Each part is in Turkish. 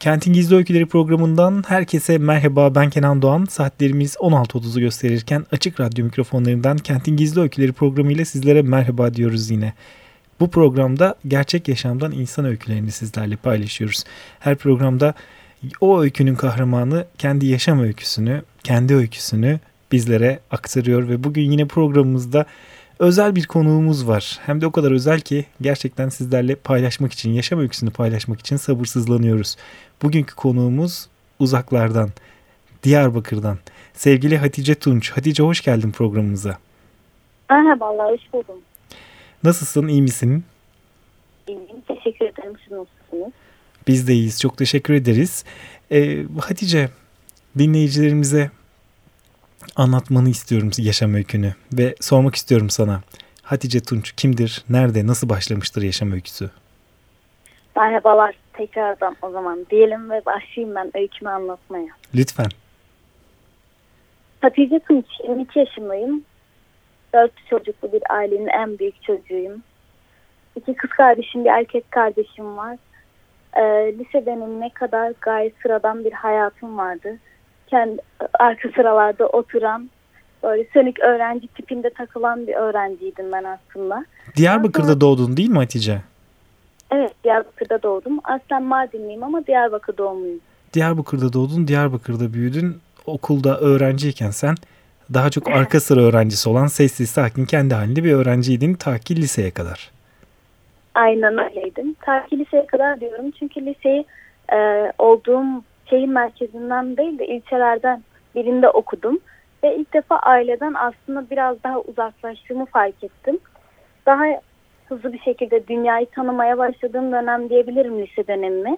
Kentin Gizli Öyküleri programından herkese merhaba ben Kenan Doğan. Saatlerimiz 16.30'u gösterirken açık radyo mikrofonlarından Kentin Gizli Öyküleri programıyla sizlere merhaba diyoruz yine. Bu programda gerçek yaşamdan insan öykülerini sizlerle paylaşıyoruz. Her programda o öykünün kahramanı kendi yaşam öyküsünü, kendi öyküsünü bizlere aktarıyor ve bugün yine programımızda özel bir konuğumuz var. Hem de o kadar özel ki gerçekten sizlerle paylaşmak için, yaşam öyküsünü paylaşmak için sabırsızlanıyoruz. Bugünkü konuğumuz uzaklardan, Diyarbakır'dan. Sevgili Hatice Tunç. Hatice hoş geldin programımıza. Merhabalar, hoş buldum. Nasılsın, iyi misin? İyiyim, teşekkür ederim. Siz nasılsınız? Biz de iyiyiz, çok teşekkür ederiz. Ee, Hatice, dinleyicilerimize anlatmanı istiyorum yaşam öykünü ve sormak istiyorum sana. Hatice Tunç kimdir, nerede, nasıl başlamıştır yaşam öyküsü? Merhabalar tekrardan o zaman diyelim ve başlayayım ben öykümü anlatmaya. Lütfen. Hatice Tunç, 22 yaşındayım. Dört çocuklu bir ailenin en büyük çocuğuyum. İki kız kardeşim, bir erkek kardeşim var. Ee, lise dönemine kadar gayet sıradan bir hayatım vardı. Kendi arka sıralarda oturan, böyle sönük öğrenci tipinde takılan bir öğrenciydim ben aslında. Diyarbakır'da sonra... doğdun değil mi Hatice? Evet Diyarbakır'da doğdum. Aslen Mardinliyim ama Diyarbakır doğumluyum. Diyarbakır'da doğdun, Diyarbakır'da büyüdün. Okulda öğrenciyken sen daha çok arka sıra öğrencisi olan sessiz sakin kendi halinde bir öğrenciydin ta ki liseye kadar. Aynen öyleydim. Ta ki liseye kadar diyorum çünkü liseyi e, olduğum şehir merkezinden değil de ilçelerden birinde okudum. Ve ilk defa aileden aslında biraz daha uzaklaştığımı fark ettim. Daha hızlı bir şekilde dünyayı tanımaya başladığım dönem diyebilirim lise dönemimi.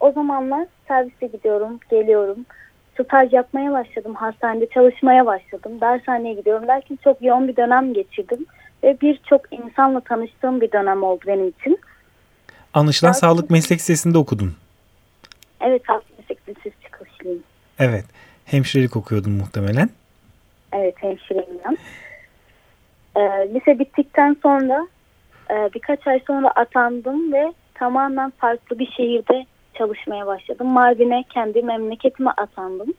O zamanlar servise gidiyorum, geliyorum. Staj yapmaya başladım, hastanede çalışmaya başladım. Dershaneye gidiyorum derken çok yoğun bir dönem geçirdim. Ve birçok insanla tanıştığım bir dönem oldu benim için. Anlaşılan Daha sağlık meslek lisesinde okudun. Evet, sağlık meslek lisesi çıkışlıyım. Evet, hemşirelik okuyordun muhtemelen. Evet, hemşireyim. Ee, lise bittikten sonra ee, birkaç ay sonra atandım ve tamamen farklı bir şehirde çalışmaya başladım. Mardin'e kendi memleketime atandım.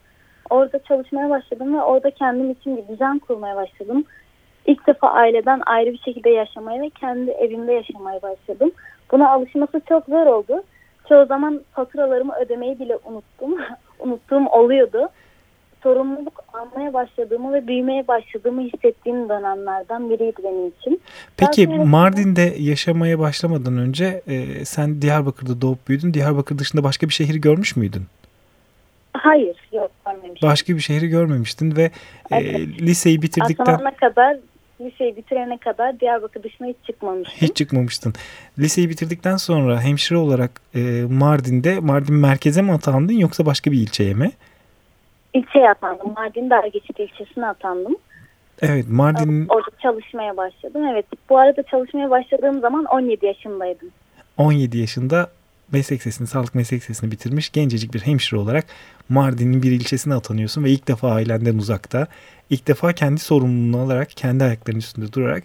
Orada çalışmaya başladım ve orada kendim için bir düzen kurmaya başladım. İlk defa aileden ayrı bir şekilde yaşamaya ve kendi evimde yaşamaya başladım. Buna alışması çok zor oldu. Çoğu zaman faturalarımı ödemeyi bile unuttum. Unuttuğum oluyordu sorumluluk almaya başladığımı ve büyümeye başladığımı hissettiğim dönemlerden biriydi benim için. Peki Mardin'de yaşamaya başlamadan önce e, sen Diyarbakır'da doğup büyüdün. Diyarbakır dışında başka bir şehri görmüş müydün? Hayır, yok görmemiştim. Başka bir şehri görmemiştin ve e, liseyi bitirdikten... Atanana kadar, liseyi bitirene kadar Diyarbakır dışına hiç çıkmamıştım. Hiç çıkmamıştın. Liseyi bitirdikten sonra hemşire olarak e, Mardin'de, Mardin merkeze mi atandın yoksa başka bir ilçeye mi? ilçeye atandım. Mardin Dargeçit ilçesine atandım. Evet Mardin... Orada çalışmaya başladım. Evet bu arada çalışmaya başladığım zaman 17 yaşındaydım. 17 yaşında meslek sesini, sağlık meslek sesini bitirmiş gencecik bir hemşire olarak Mardin'in bir ilçesine atanıyorsun ve ilk defa ailenden uzakta, ilk defa kendi sorumluluğunu alarak, kendi ayaklarının üstünde durarak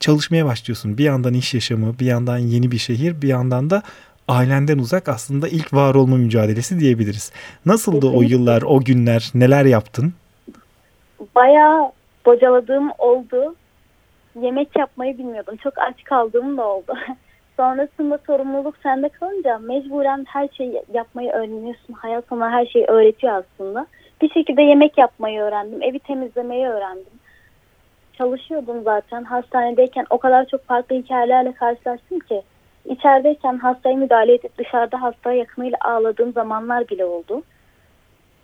çalışmaya başlıyorsun. Bir yandan iş yaşamı, bir yandan yeni bir şehir, bir yandan da ailenden uzak aslında ilk var olma mücadelesi diyebiliriz. Nasıldı o yıllar, o günler? Neler yaptın? Bayağı bocaladığım oldu. Yemek yapmayı bilmiyordum. Çok aç kaldığım da oldu. Sonrasında sorumluluk sende kalınca mecburen her şeyi yapmayı öğreniyorsun. Hayat sana her şeyi öğretiyor aslında. Bir şekilde yemek yapmayı öğrendim. Evi temizlemeyi öğrendim. Çalışıyordum zaten. Hastanedeyken o kadar çok farklı hikayelerle karşılaştım ki İçerideyken hastaya müdahale edip dışarıda hastaya yakınıyla ağladığım zamanlar bile oldu.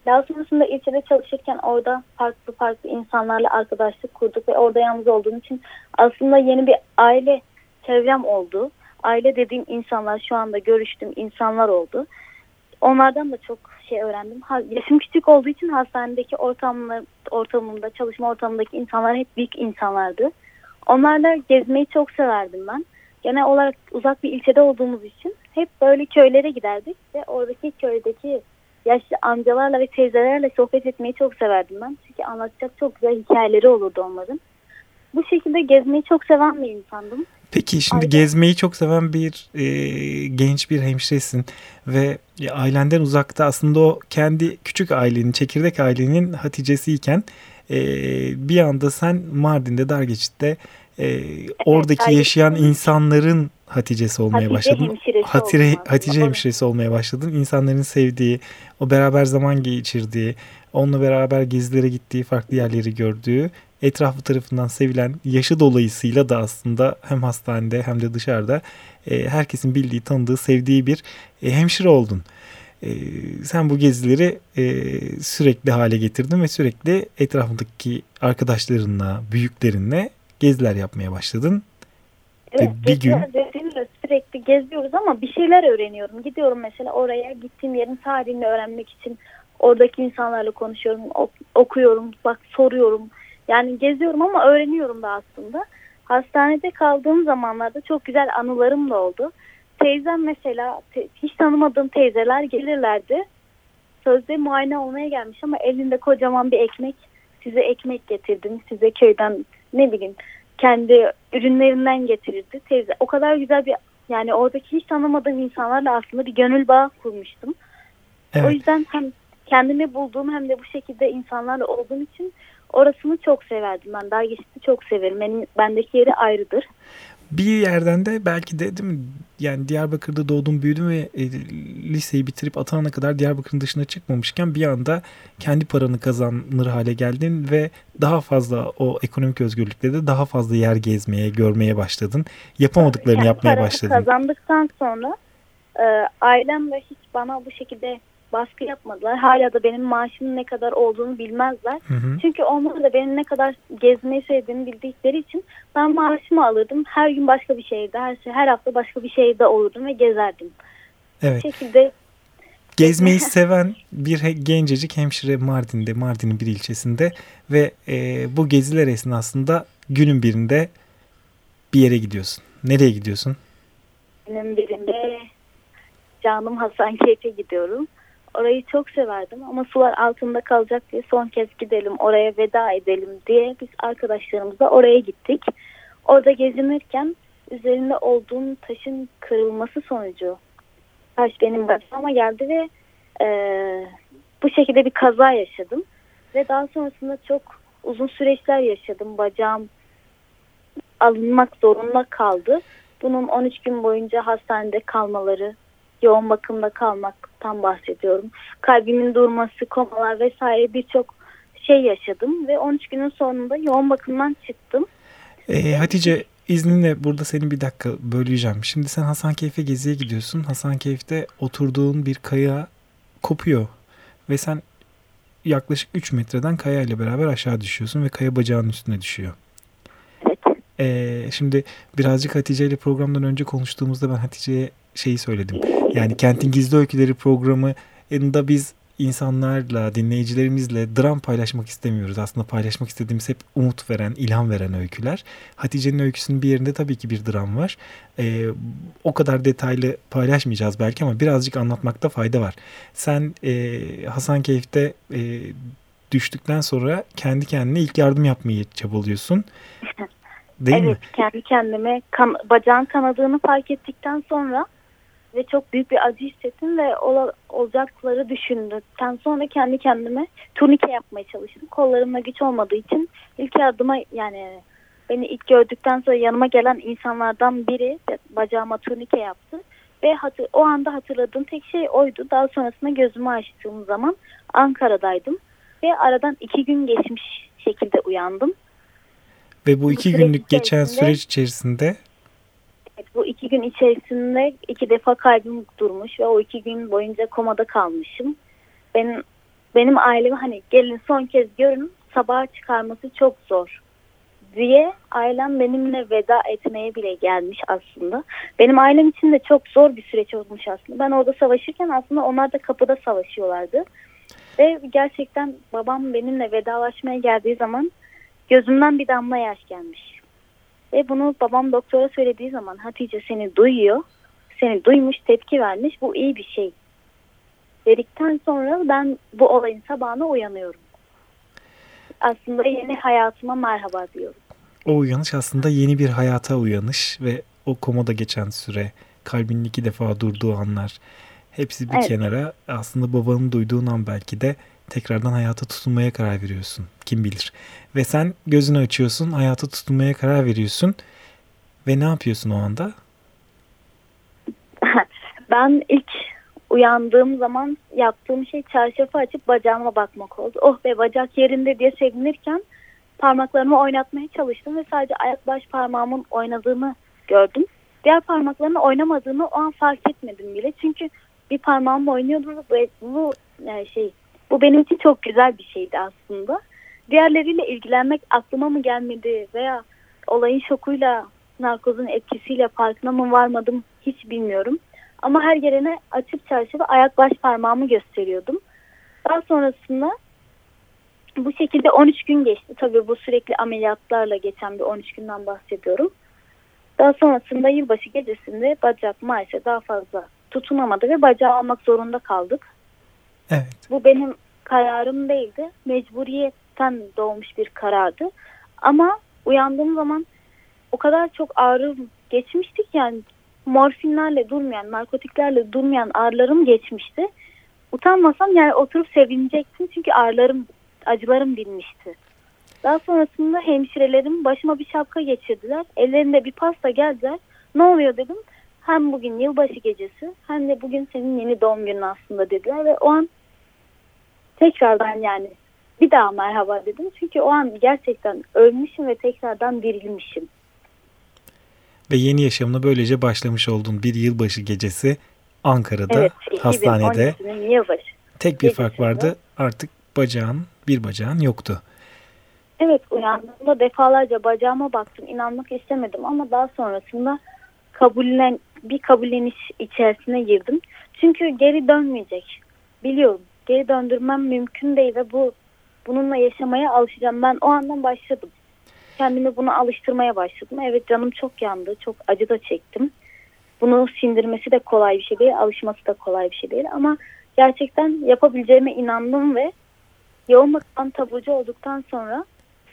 Daha sonrasında ilçede çalışırken orada farklı farklı insanlarla arkadaşlık kurduk ve orada yalnız olduğum için aslında yeni bir aile çevrem oldu. Aile dediğim insanlar şu anda görüştüğüm insanlar oldu. Onlardan da çok şey öğrendim. Yaşım küçük olduğu için hastanedeki ortamlar, ortamında, çalışma ortamındaki insanlar hep büyük insanlardı. Onlarla gezmeyi çok severdim ben. Genel olarak uzak bir ilçede olduğumuz için hep böyle köylere giderdik ve oradaki köydeki yaşlı amcalarla ve teyzelerle sohbet etmeyi çok severdim ben. Çünkü anlatacak çok güzel hikayeleri olurdu onların. Bu şekilde gezmeyi çok seven bir insandım. Peki şimdi Aynen. gezmeyi çok seven bir e, genç bir hemşiresin ve e, ailenden uzakta aslında o kendi küçük ailenin, çekirdek ailenin Hatice'siyken e, bir anda sen Mardin'de Dargeçit'te e, oradaki Dargeçit. yaşayan insanların Hatice'si olmaya Hatice başladın. hemşiresi Hatire. Hatice hemşiresi olmaya başladın. İnsanların sevdiği, o beraber zaman geçirdiği, onunla beraber gezilere gittiği, farklı yerleri gördüğü, etrafı tarafından sevilen, yaşı dolayısıyla da aslında hem hastanede hem de dışarıda e, herkesin bildiği, tanıdığı, sevdiği bir e, hemşire oldun. E, sen bu gezileri e, sürekli hale getirdin ve sürekli etrafındaki arkadaşlarınla, büyüklerinle geziler yapmaya başladın. Evet, bir gün- sürekli geziyoruz ama bir şeyler öğreniyorum. Gidiyorum mesela oraya gittiğim yerin tarihini öğrenmek için oradaki insanlarla konuşuyorum, ok- okuyorum, bak soruyorum. Yani geziyorum ama öğreniyorum da aslında. Hastanede kaldığım zamanlarda çok güzel anılarım da oldu. Teyzem mesela te- hiç tanımadığım teyzeler gelirlerdi. Sözde muayene olmaya gelmiş ama elinde kocaman bir ekmek. Size ekmek getirdim. Size köyden ne bileyim kendi ürünlerinden getirirdi teyze. O kadar güzel bir yani oradaki hiç tanımadığım insanlarla aslında bir gönül bağı kurmuştum. O Evet. yüzden hem kendimi bulduğum hem de bu şekilde insanlarla olduğum için orasını çok severdim. Ben Dargeçit'i çok severim. Benim bendeki yeri ayrıdır. Bir yerden de belki de değil mi? Yani Diyarbakır'da doğdum büyüdüm ve e, liseyi bitirip Atana'na kadar Diyarbakır'ın dışına çıkmamışken bir anda kendi paranı kazanır hale geldin ve daha fazla o ekonomik özgürlükle de daha fazla yer gezmeye, görmeye başladın. Yapamadıklarını Yani yapmaya başladın. Kazandıktan sonra e, ailem de hiç bana bu şekilde baskı yapmadılar. Hala da benim maaşımın ne kadar olduğunu bilmezler. Hı hı. Çünkü onlar da benim ne kadar gezmeyi sevdiğimi bildikleri için ben maaşımı alırdım. Her gün başka bir şehirde, her şey, her hafta başka bir şehirde olurdum ve gezerdim. Evet. Bu şekilde Gezmeyi seven bir gencecik hemşire Mardin'de, Mardin'in bir ilçesinde ve e, bu geziler esnasında günün birinde bir yere gidiyorsun. Nereye gidiyorsun? günün birinde canım Hasankeyf'e gidiyorum. Orayı çok severdim ama sular altında kalacak diye son kez gidelim oraya veda edelim diye biz arkadaşlarımızla oraya gittik. Orada gezinirken üzerinde olduğum taşın kırılması sonucu taş benim bacağıma geldi ve e, bu şekilde bir kaza yaşadım. Ve daha sonrasında çok uzun süreçler yaşadım. Bacağım alınmak zorunda kaldı. Bunun 13 gün boyunca hastanede kalmaları, yoğun bakımda kalmaktan bahsediyorum. Kalbimin durması, komalar vesaire birçok şey yaşadım ve 13 günün sonunda yoğun bakımdan çıktım. Ee, Hatice izninle burada seni bir dakika böleceğim. Şimdi sen Hasankeyf'e geziye gidiyorsun. Hasankeyf'te oturduğun bir kaya kopuyor ve sen yaklaşık 3 metreden kaya ile beraber aşağı düşüyorsun ve kaya bacağının üstüne düşüyor. Evet. Ee, şimdi birazcık Hatice ile programdan önce konuştuğumuzda ben Hatice'ye şeyi söyledim. Yani Kentin Gizli Öyküleri programında biz insanlarla, dinleyicilerimizle dram paylaşmak istemiyoruz. Aslında paylaşmak istediğimiz hep umut veren, ilham veren öyküler. Hatice'nin öyküsünün bir yerinde tabii ki bir dram var. Ee, o kadar detaylı paylaşmayacağız belki ama birazcık anlatmakta fayda var. Sen e, Hasankeyf'te e, düştükten sonra kendi kendine ilk yardım yapmayı çabalıyorsun. Değil evet, mi? kendi kendime kan, bacağın kanadığını fark ettikten sonra ve çok büyük bir acı hissettim ve ola, olacakları düşündükten sonra kendi kendime turnike yapmaya çalıştım. Kollarımda güç olmadığı için ilk yardıma yani beni ilk gördükten sonra yanıma gelen insanlardan biri bacağıma turnike yaptı. Ve hatır, o anda hatırladığım tek şey oydu. Daha sonrasında gözümü açtığım zaman Ankara'daydım. Ve aradan iki gün geçmiş şekilde uyandım. Ve bu Bu iki süreç günlük geçen süreç içerisinde bu iki gün içerisinde iki defa kalbim durmuş ve o iki gün boyunca komada kalmışım. Benim benim ailem hani gelin son kez görün sabaha çıkarması çok zor diye ailem benimle veda etmeye bile gelmiş aslında. Benim ailem için de çok zor bir süreç olmuş aslında. Ben orada savaşırken aslında onlar da kapıda savaşıyorlardı. Ve gerçekten babam benimle vedalaşmaya geldiği zaman gözümden bir damla yaş gelmiş. Ve bunu babam doktora söylediği zaman Hatice seni duyuyor. Seni duymuş, tepki vermiş. Bu iyi bir şey. Dedikten sonra ben bu olayın sabahına uyanıyorum. Aslında yeni hayatıma merhaba diyorum. O uyanış aslında yeni bir hayata uyanış ve o komada geçen süre, kalbinin iki defa durduğu anlar hepsi bir Evet. kenara aslında babanın duyduğun an belki de tekrardan hayata tutunmaya karar veriyorsun. Kim bilir. Ve sen gözünü açıyorsun, hayata tutunmaya karar veriyorsun. Ve ne yapıyorsun o anda? Ben ilk uyandığım zaman yaptığım şey çarşafı açıp bacağıma bakmak oldu. Oh be bacak yerinde diye sevinirken parmaklarımı oynatmaya çalıştım ve sadece ayak baş parmağımın oynadığını gördüm. Diğer parmaklarının oynamadığını o an fark etmedim bile. Çünkü bir parmağım oynuyordu ve bu yani şey bu benim için çok güzel bir şeydi aslında. Diğerleriyle ilgilenmek aklıma mı gelmedi veya olayın şokuyla narkozun etkisiyle farkına mı varmadım hiç bilmiyorum. Ama her yerine açıp çarşafı ayak baş parmağımı gösteriyordum. Daha sonrasında bu şekilde 13 gün geçti. Tabii bu sürekli ameliyatlarla geçen bir 13 günden bahsediyorum. Daha sonrasında yılbaşı gecesinde bacak maalesef daha fazla tutunamadı ve bacağı almak zorunda kaldık. Evet. Bu benim kararım değildi. Mecburiyetten doğmuş bir karardı. Ama uyandığım zaman o kadar çok ağrım geçmiştik yani morfinlerle durmayan, narkotiklerle durmayan ağrılarım geçmişti. Utanmasam yani oturup sevinecektim çünkü ağrılarım, acılarım dinmişti. Daha sonrasında hemşirelerim başıma bir şapka geçirdiler. Ellerinde bir pasta geldiler. Ne oluyor dedim. Hem bugün yılbaşı gecesi hem de bugün senin yeni doğum günün aslında dediler ve o an tekrardan yani bir daha merhaba dedim. Çünkü o an gerçekten ölmüşüm ve tekrardan dirilmişim. Ve yeni yaşamına böylece başlamış oldun. Bir yılbaşı gecesi Ankara'da Evet, hastanede 2012'nin yılbaşı. tek bir fark vardı. Artık bacağın, bir bacağın yoktu. Evet uyandığımda defalarca bacağıma baktım. inanmak istemedim ama daha sonrasında kabullen bir kabulleniş içerisine girdim. Çünkü geri dönmeyecek. Biliyorum. Geri döndürmem mümkün değil ve bu bununla yaşamaya alışacağım. Ben o andan başladım. Kendimi buna alıştırmaya başladım. Evet canım çok yandı. Çok acı da çektim. Bunu sindirmesi de kolay bir şey değil. Alışması da kolay bir şey değil. Ama gerçekten yapabileceğime inandım ve yoğun bakımdan taburcu olduktan sonra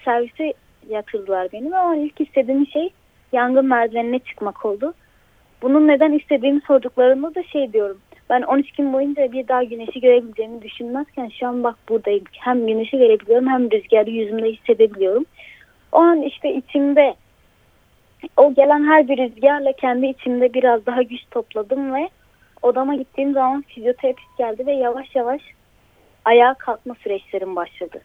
servise yatırdılar beni ve o ilk istediğim şey yangın merdivenine çıkmak oldu. Bunun neden istediğimi sorduklarında da şey diyorum. Ben 13 gün boyunca bir daha güneşi görebileceğimi düşünmezken şu an bak buradayım. Hem güneşi görebiliyorum hem rüzgarı yüzümde hissedebiliyorum. O an işte içimde o gelen her bir rüzgarla kendi içimde biraz daha güç topladım ve odama gittiğim zaman fizyoterapist geldi ve yavaş yavaş ayağa kalkma süreçlerim başladı.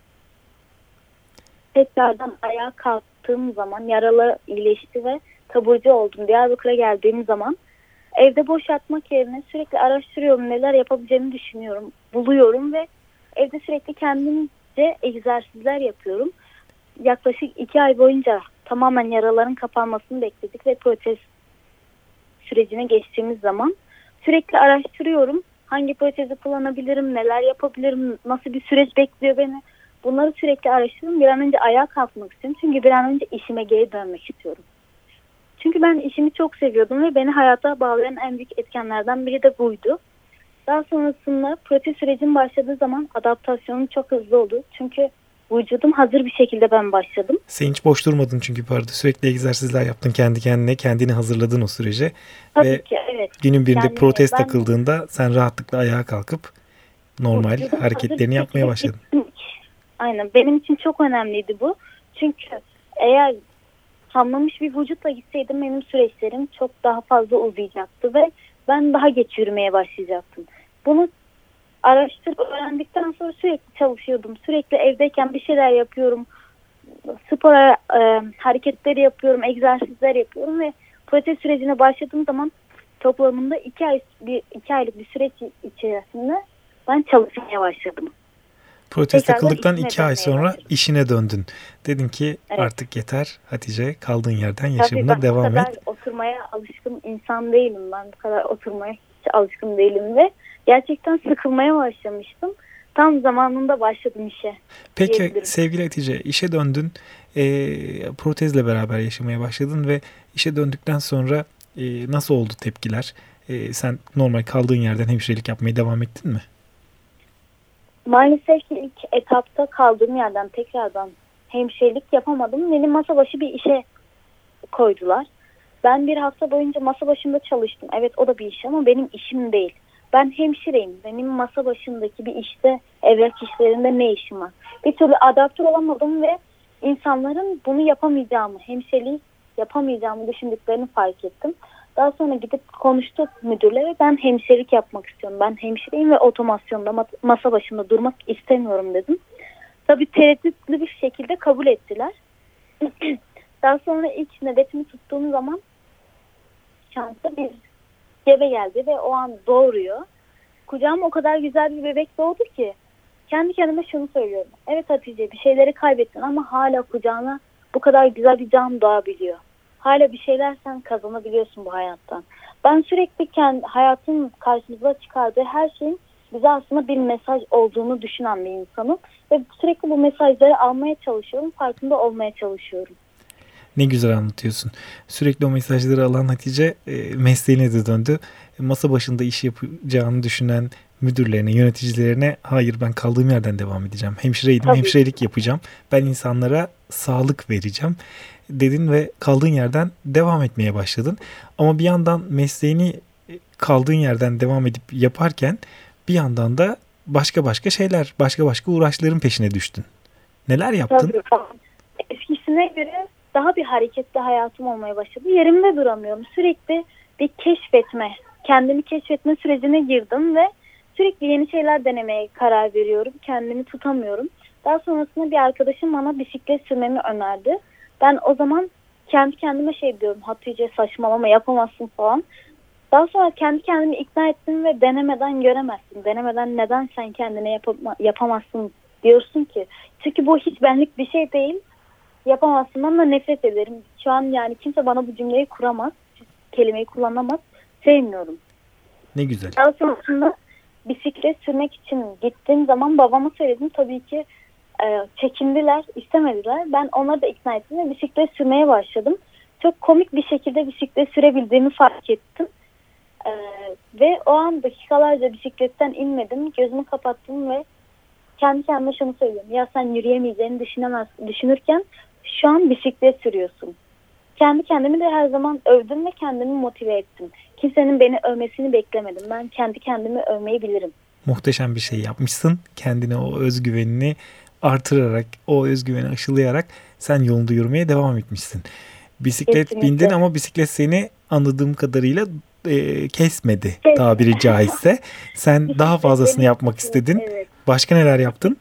Tekrardan ayağa kalktığım zaman yaralar iyileşti ve taburcu oldum. Diyarbakır'a geldiğim zaman evde boş yatmak yerine sürekli araştırıyorum neler yapabileceğimi düşünüyorum. Buluyorum ve evde sürekli kendimce egzersizler yapıyorum. Yaklaşık iki ay boyunca tamamen yaraların kapanmasını bekledik ve protez sürecine geçtiğimiz zaman sürekli araştırıyorum. Hangi protezi kullanabilirim, neler yapabilirim, nasıl bir süreç bekliyor beni. Bunları sürekli araştırıyorum. Bir an önce ayağa kalkmak istiyorum. Çünkü bir an önce işime geri dönmek istiyorum. Çünkü ben işimi çok seviyordum ve beni hayata bağlayan en büyük etkenlerden biri de buydu. Daha sonrasında protez sürecim başladığı zaman adaptasyonum çok hızlı oldu. Çünkü vücudum hazır bir şekilde ben başladım. Sen hiç boş durmadın çünkü bu arada sürekli egzersizler yaptın kendi kendine, kendini hazırladın o sürece. Tabii Ve ki evet. günün birinde Yani protez ben- takıldığında sen rahatlıkla ayağa kalkıp normal Vücudum hareketlerini yapmaya başladın. Aynen benim için çok önemliydi bu. Çünkü eğer hamlamış bir vücutla gitseydim benim süreçlerim çok daha fazla uzayacaktı ve ben daha geç yürümeye başlayacaktım. Bunu araştırıp öğrendikten sonra sürekli çalışıyordum. Sürekli evdeyken bir şeyler yapıyorum. Spor e, hareketleri yapıyorum, egzersizler yapıyorum ve protez sürecine başladığım zaman toplamında iki ay bir iki aylık bir süreç içerisinde ben çalışmaya başladım. Protez takıldıktan iki ay sonra başladım. işine döndün. Dedin ki evet. artık yeter Hatice kaldığın yerden yaşamına Tabii devam et. ben bu kadar oturmaya alışkın insan değilim. Ben bu kadar oturmaya hiç alışkın değilim ve gerçekten sıkılmaya başlamıştım. Tam zamanında başladım işe. Peki sevgili Hatice işe döndün. E, protezle beraber yaşamaya başladın ve işe döndükten sonra e, nasıl oldu tepkiler? E, sen normal kaldığın yerden hemşirelik yapmaya devam ettin mi? Maalesef ki ilk etapta kaldığım yerden tekrardan hemşirelik yapamadım. Beni masa başı bir işe koydular. Ben bir hafta boyunca masa başında çalıştım. Evet o da bir iş ama benim işim değil. Ben hemşireyim. Benim masa başındaki bir işte evrak işlerinde ne işim var? Bir türlü adaptör olamadım ve insanların bunu yapamayacağımı, hemşireliği yapamayacağımı düşündüklerini fark ettim. Daha sonra gidip konuştuk müdürle ben hemşirelik yapmak istiyorum. Ben hemşireyim ve otomasyonda masa başında durmak istemiyorum dedim. Tabii tereddütlü bir şekilde kabul ettiler. Daha sonra ilk nöbetimi tuttuğum zaman şansa bir gebe geldi ve o an doğuruyor. Kucağıma o kadar güzel bir bebek doğdu ki kendi kendime şunu söylüyorum. Evet Hatice bir şeyleri kaybettin ama hala kucağına bu kadar güzel bir can doğabiliyor. Hala bir şeyler sen kazanabiliyorsun bu hayattan. Ben sürekli kendi hayatın karşımıza çıkardığı her şeyin bize aslında bir mesaj olduğunu düşünen bir insanım. Ve sürekli bu mesajları almaya çalışıyorum, farkında olmaya çalışıyorum. Ne güzel anlatıyorsun. Sürekli o mesajları alan Hatice e, mesleğine de döndü. E, masa başında iş yapacağını düşünen müdürlerine, yöneticilerine hayır ben kaldığım yerden devam edeceğim. Hemşireydim, Tabii. hemşirelik yapacağım. Ben insanlara sağlık vereceğim dedin ve kaldığın yerden devam etmeye başladın. Ama bir yandan mesleğini e, kaldığın yerden devam edip yaparken bir yandan da başka başka şeyler, başka başka uğraşların peşine düştün. Neler yaptın? Tabii. Eskisine göre daha bir hareketli hayatım olmaya başladı. Yerimde duramıyorum. Sürekli bir keşfetme, kendimi keşfetme sürecine girdim ve sürekli yeni şeyler denemeye karar veriyorum. Kendimi tutamıyorum. Daha sonrasında bir arkadaşım bana bisiklet sürmemi önerdi. Ben o zaman kendi kendime şey diyorum Hatice saçmalama yapamazsın falan. Daha sonra kendi kendimi ikna ettim ve denemeden göremezsin. Denemeden neden sen kendine yapama, yapamazsın diyorsun ki. Çünkü bu hiç benlik bir şey değil. Yapamazsın ama nefret ederim. Şu an yani kimse bana bu cümleyi kuramaz. Kelimeyi kullanamaz. Sevmiyorum. Ne güzel. Daha sonrasında bisiklet sürmek için gittiğim zaman babama söyledim. Tabii ki e, çekindiler, istemediler. Ben onları da ikna ettim ve bisiklet sürmeye başladım. Çok komik bir şekilde bisiklet sürebildiğimi fark ettim. E, ve o an dakikalarca bisikletten inmedim. Gözümü kapattım ve kendi kendime şunu söylüyorum. Ya sen yürüyemeyeceğini düşünemez, düşünürken şu an bisiklet sürüyorsun. Kendi kendimi de her zaman övdüm ve kendimi motive ettim. Kimsenin beni övmesini beklemedim. Ben kendi kendimi övmeyi bilirim. Muhteşem bir şey yapmışsın. Kendine o özgüvenini artırarak, o özgüveni aşılayarak sen yolunda yürümeye devam etmişsin. Bisiklet Kesinlikle. bindin ama bisiklet seni anladığım kadarıyla e, kesmedi Kes. tabiri caizse. Sen daha fazlasını yapmak istedin. Evet. Başka neler yaptın?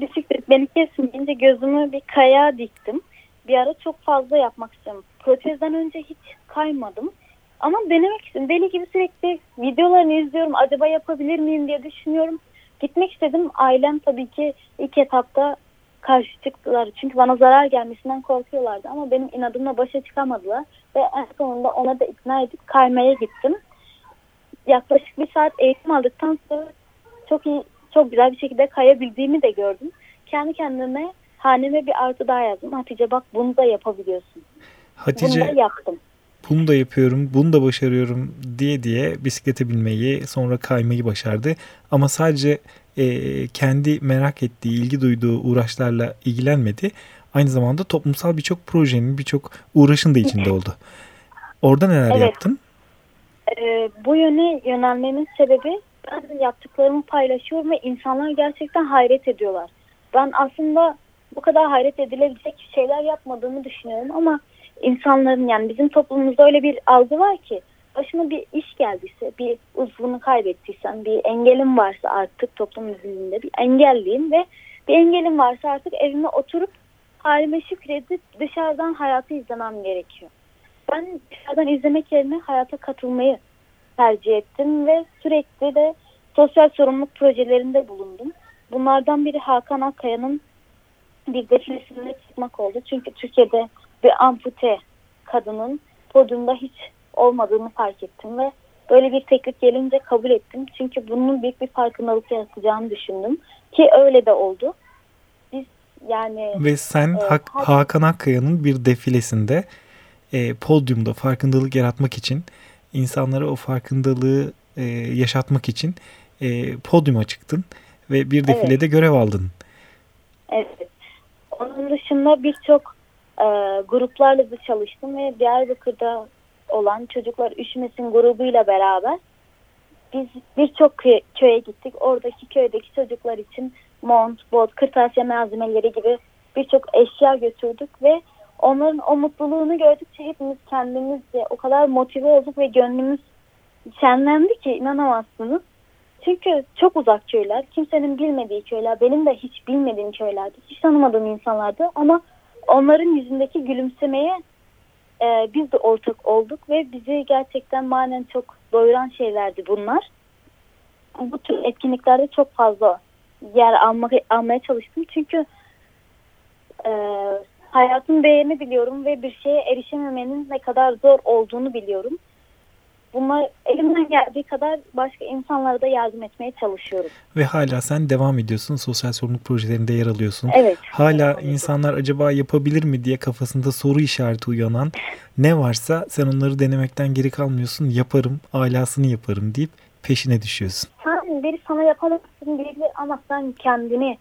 Bisiklet beni kesmeyince gözümü bir kaya diktim. Bir ara çok fazla yapmak istedim. Protezden önce hiç kaymadım. Ama denemek istedim. Deli gibi sürekli videolarını izliyorum. Acaba yapabilir miyim diye düşünüyorum. Gitmek istedim. Ailem tabii ki ilk etapta karşı çıktılar. Çünkü bana zarar gelmesinden korkuyorlardı. Ama benim inadımla başa çıkamadılar. Ve en sonunda ona da ikna edip kaymaya gittim. Yaklaşık bir saat eğitim aldıktan sonra çok iyi, çok güzel bir şekilde kayabildiğimi de gördüm. Kendi kendime haneme bir artı daha yazdım. Hatice bak bunu da yapabiliyorsun. Hatice, bunu da yaptım bunu da yapıyorum, bunu da başarıyorum diye diye bisiklete binmeyi, sonra kaymayı başardı. Ama sadece e, kendi merak ettiği, ilgi duyduğu uğraşlarla ilgilenmedi. Aynı zamanda toplumsal birçok projenin, birçok uğraşın da içinde oldu. Orada neler evet. yaptın? E, bu yöne yönelmemin sebebi ben yaptıklarımı paylaşıyorum ve insanlar gerçekten hayret ediyorlar. Ben aslında bu kadar hayret edilebilecek şeyler yapmadığımı düşünüyorum ama insanların yani bizim toplumumuzda öyle bir algı var ki başına bir iş geldiyse, bir uzvunu kaybettiysen, bir engelin varsa artık toplum üzerinde bir engelliyim ve bir engelin varsa artık evime oturup halime şükredip dışarıdan hayatı izlemem gerekiyor. Ben dışarıdan izlemek yerine hayata katılmayı tercih ettim ve sürekli de sosyal sorumluluk projelerinde bulundum. Bunlardan biri Hakan Akkaya'nın bir defilesinde çıkmak oldu. Çünkü Türkiye'de bir ampute kadının podyumda hiç olmadığını fark ettim ve böyle bir teklif gelince kabul ettim. Çünkü bunun büyük bir farkındalık yaratacağını düşündüm. Ki öyle de oldu. Biz yani... Ve sen e, Hak- Hakan Akkaya'nın bir defilesinde e, podyumda farkındalık yaratmak için insanlara o farkındalığı e, yaşatmak için e, podyuma çıktın ve bir defilede görev aldın. Evet. Onun dışında birçok e, gruplarla da çalıştım ve Diyarbakır'da olan Çocuklar Üşümesin grubuyla beraber biz birçok köye, gittik. Oradaki köydeki çocuklar için mont, bot, kırtasiye malzemeleri gibi birçok eşya götürdük ve onların o mutluluğunu gördükçe hepimiz kendimizce o kadar motive olduk ve gönlümüz şenlendi ki inanamazsınız. Çünkü çok uzak köyler, kimsenin bilmediği köyler, benim de hiç bilmediğim köylerdi, hiç tanımadığım insanlardı ama onların yüzündeki gülümsemeye e, biz de ortak olduk ve bizi gerçekten manen çok doyuran şeylerdi bunlar. Bu tür etkinliklerde çok fazla yer almak, almaya çalıştım çünkü e, hayatın değerini biliyorum ve bir şeye erişememenin ne kadar zor olduğunu biliyorum. Bunlar elimden geldiği kadar başka insanlara da yardım etmeye çalışıyorum. Ve hala sen devam ediyorsun. Sosyal sorumluluk projelerinde yer alıyorsun. Evet. Hala insanlar acaba yapabilir mi diye kafasında soru işareti uyanan ne varsa sen onları denemekten geri kalmıyorsun. Yaparım, alasını yaparım deyip peşine düşüyorsun. Sen biri sana yapamazsın diyebilir ama sen kendini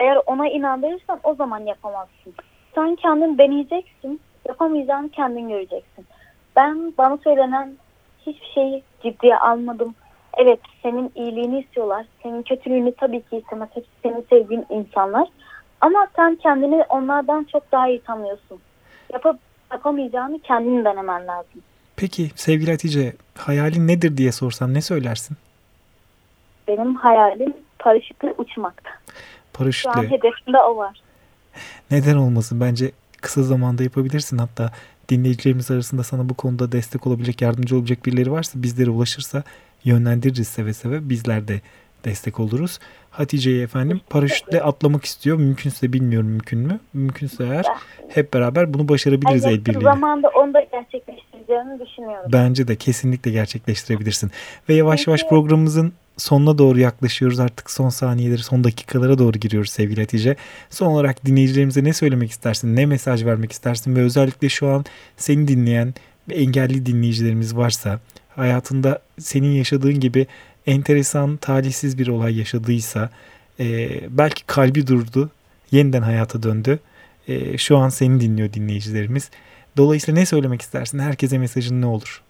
eğer ona inandırırsan o zaman yapamazsın. Sen kendin deneyeceksin. Yapamayacağını kendin göreceksin. Ben bana söylenen hiçbir şeyi ciddiye almadım. Evet senin iyiliğini istiyorlar. Senin kötülüğünü tabii ki istemez. Hepsi senin sevdiğin insanlar. Ama sen kendini onlardan çok daha iyi tanıyorsun. Yapıp yapamayacağını kendin denemen lazım. Peki sevgili Hatice hayalin nedir diye sorsam ne söylersin? Benim hayalim paraşütle uçmakta. Şu an Paraşütle. hedefimde o var. Neden olmasın? Bence kısa zamanda yapabilirsin. Hatta dinleyicilerimiz arasında sana bu konuda destek olabilecek, yardımcı olabilecek birileri varsa bizlere ulaşırsa yönlendiririz seve seve. Bizler de destek oluruz. Hatice'ye efendim paraşütle atlamak istiyor. Mümkünse bilmiyorum mümkün mü? Mümkünse eğer hep beraber bunu başarabiliriz el birliğiyle. zamanda onu da gerçekleştireceğimi düşünüyorum. Bence de kesinlikle gerçekleştirebilirsin. Ve yavaş yavaş programımızın sonuna doğru yaklaşıyoruz. Artık son saniyeleri, son dakikalara doğru giriyoruz sevgili Hatice. Son olarak dinleyicilerimize ne söylemek istersin? Ne mesaj vermek istersin? Ve özellikle şu an seni dinleyen ve engelli dinleyicilerimiz varsa hayatında senin yaşadığın gibi enteresan, talihsiz bir olay yaşadıysa e, belki kalbi durdu, yeniden hayata döndü. E, şu an seni dinliyor dinleyicilerimiz. Dolayısıyla ne söylemek istersin? Herkese mesajın ne olur?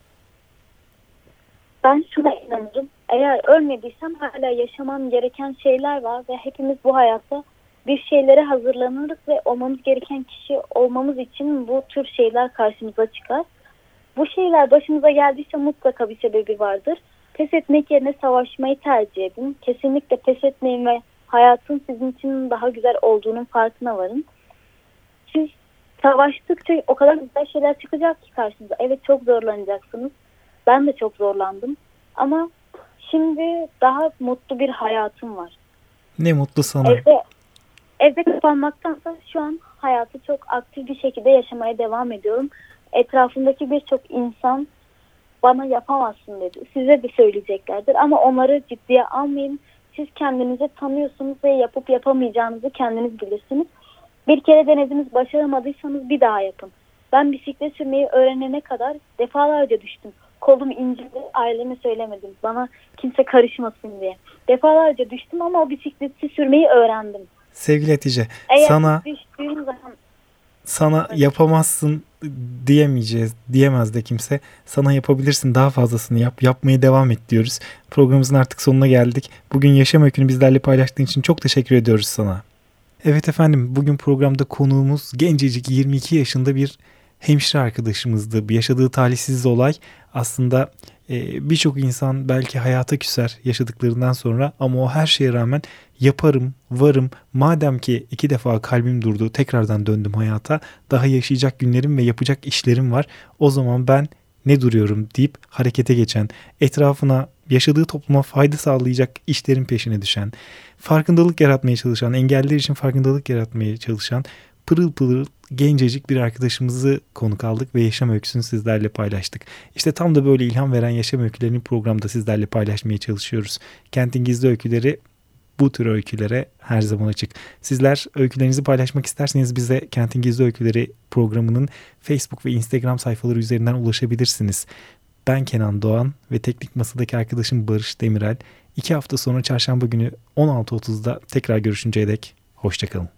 Ben şuna inanırım. Eğer ölmediysem hala yaşamam gereken şeyler var ve hepimiz bu hayatta bir şeylere hazırlanırız ve olmamız gereken kişi olmamız için bu tür şeyler karşımıza çıkar. Bu şeyler başımıza geldiyse mutlaka bir sebebi vardır. Pes etmek yerine savaşmayı tercih edin. Kesinlikle pes etmeyin ve hayatın sizin için daha güzel olduğunun farkına varın. Siz savaştıkça o kadar güzel şeyler çıkacak ki karşınıza. Evet çok zorlanacaksınız. Ben de çok zorlandım. Ama şimdi daha mutlu bir hayatım var. Ne mutlu sana. Evde evde kapanmaktansa şu an hayatı çok aktif bir şekilde yaşamaya devam ediyorum. Etrafımdaki birçok insan bana yapamazsın dedi. Size de söyleyeceklerdir ama onları ciddiye almayın. Siz kendinizi tanıyorsunuz ve yapıp yapamayacağınızı kendiniz bilirsiniz. Bir kere denediniz başaramadıysanız bir daha yapın. Ben bisiklet sürmeyi öğrenene kadar defalarca düştüm. Kolum incidi aileme söylemedim. Bana kimse karışmasın diye. Defalarca düştüm ama o bisikleti sürmeyi öğrendim. Sevgili Hatice, Eğer sana düştüğüm zaman sana yapamazsın diyemeyeceğiz, diyemez de kimse. Sana yapabilirsin, daha fazlasını yap, yapmaya devam et diyoruz. Programımızın artık sonuna geldik. Bugün yaşam öykünü bizlerle paylaştığın için çok teşekkür ediyoruz sana. Evet efendim, bugün programda konuğumuz gencecik 22 yaşında bir hemşire arkadaşımızdı. Yaşadığı talihsiz olay aslında e, birçok insan belki hayata küser yaşadıklarından sonra ama o her şeye rağmen yaparım, varım. Madem ki iki defa kalbim durdu, tekrardan döndüm hayata. Daha yaşayacak günlerim ve yapacak işlerim var. O zaman ben ne duruyorum deyip harekete geçen, etrafına yaşadığı topluma fayda sağlayacak işlerin peşine düşen, farkındalık yaratmaya çalışan, engelliler için farkındalık yaratmaya çalışan pırıl pırıl gencecik bir arkadaşımızı konuk aldık ve yaşam öyküsünü sizlerle paylaştık. İşte tam da böyle ilham veren yaşam öykülerini programda sizlerle paylaşmaya çalışıyoruz. Kentin Gizli Öyküleri bu tür öykülere her zaman açık. Sizler öykülerinizi paylaşmak isterseniz bize Kentin Gizli Öyküleri programının Facebook ve Instagram sayfaları üzerinden ulaşabilirsiniz. Ben Kenan Doğan ve teknik masadaki arkadaşım Barış Demirel. İki hafta sonra çarşamba günü 16.30'da tekrar görüşünceye dek hoşçakalın.